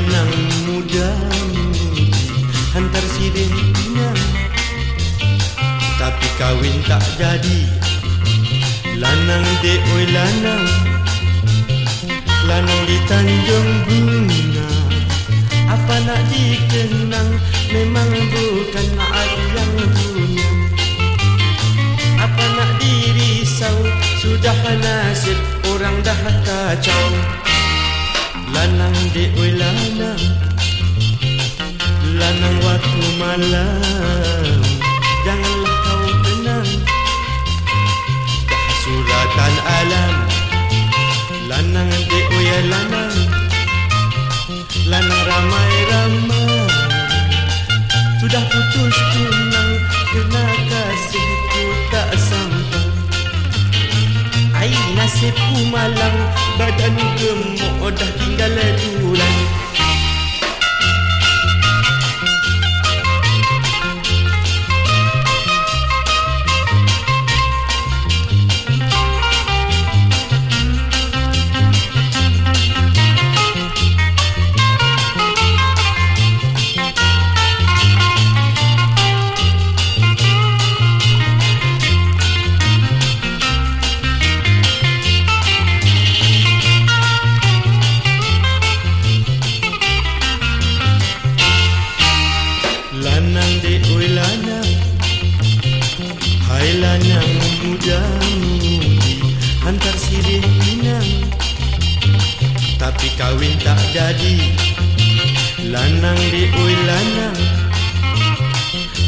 muda-mudi Hantar sirihnya Tapi kawin tak jadi. Lanang de oi lanang. Lanang di Tanjung Bunga. Apa nak dikenang? Memang bukan aku yang punya. Apa nak dirisau? Sudah nasib orang dah kacau. Lanang de oi lanang Lanang malam. Janganlah kau tenang. Dah suratan alam. Lanang de oi lanang. Lanang ramai-ramai. Sudah putus tunang Kena kasihku tak sampai Ai nasibku malang Badan gemuk dah tinggal tulang Muda mudi Hantar sirih minang. Tapi kawin tak jadi. Lanang de oi lanang.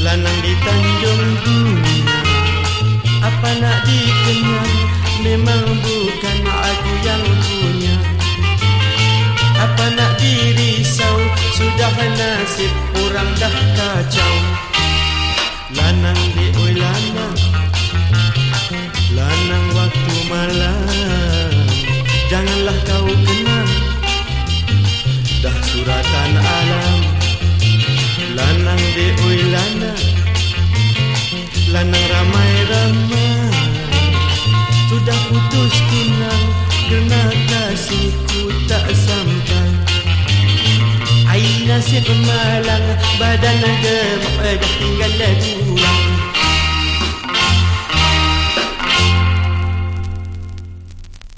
Lanang di Tanjung Bunga. Apa nak dikenyang Memang bukan aku yang punya. Apa nak dirisau? Sudah nasib orang dah kacau Lanang di oi lanang. Lanang waktu malam. Janganlah kau kenang Dah suratan alam. Lanang di oi lanang. Lanang ramai-ramai. Sudah putus tunang nasib malang Badan gemuk dah tinggal tulang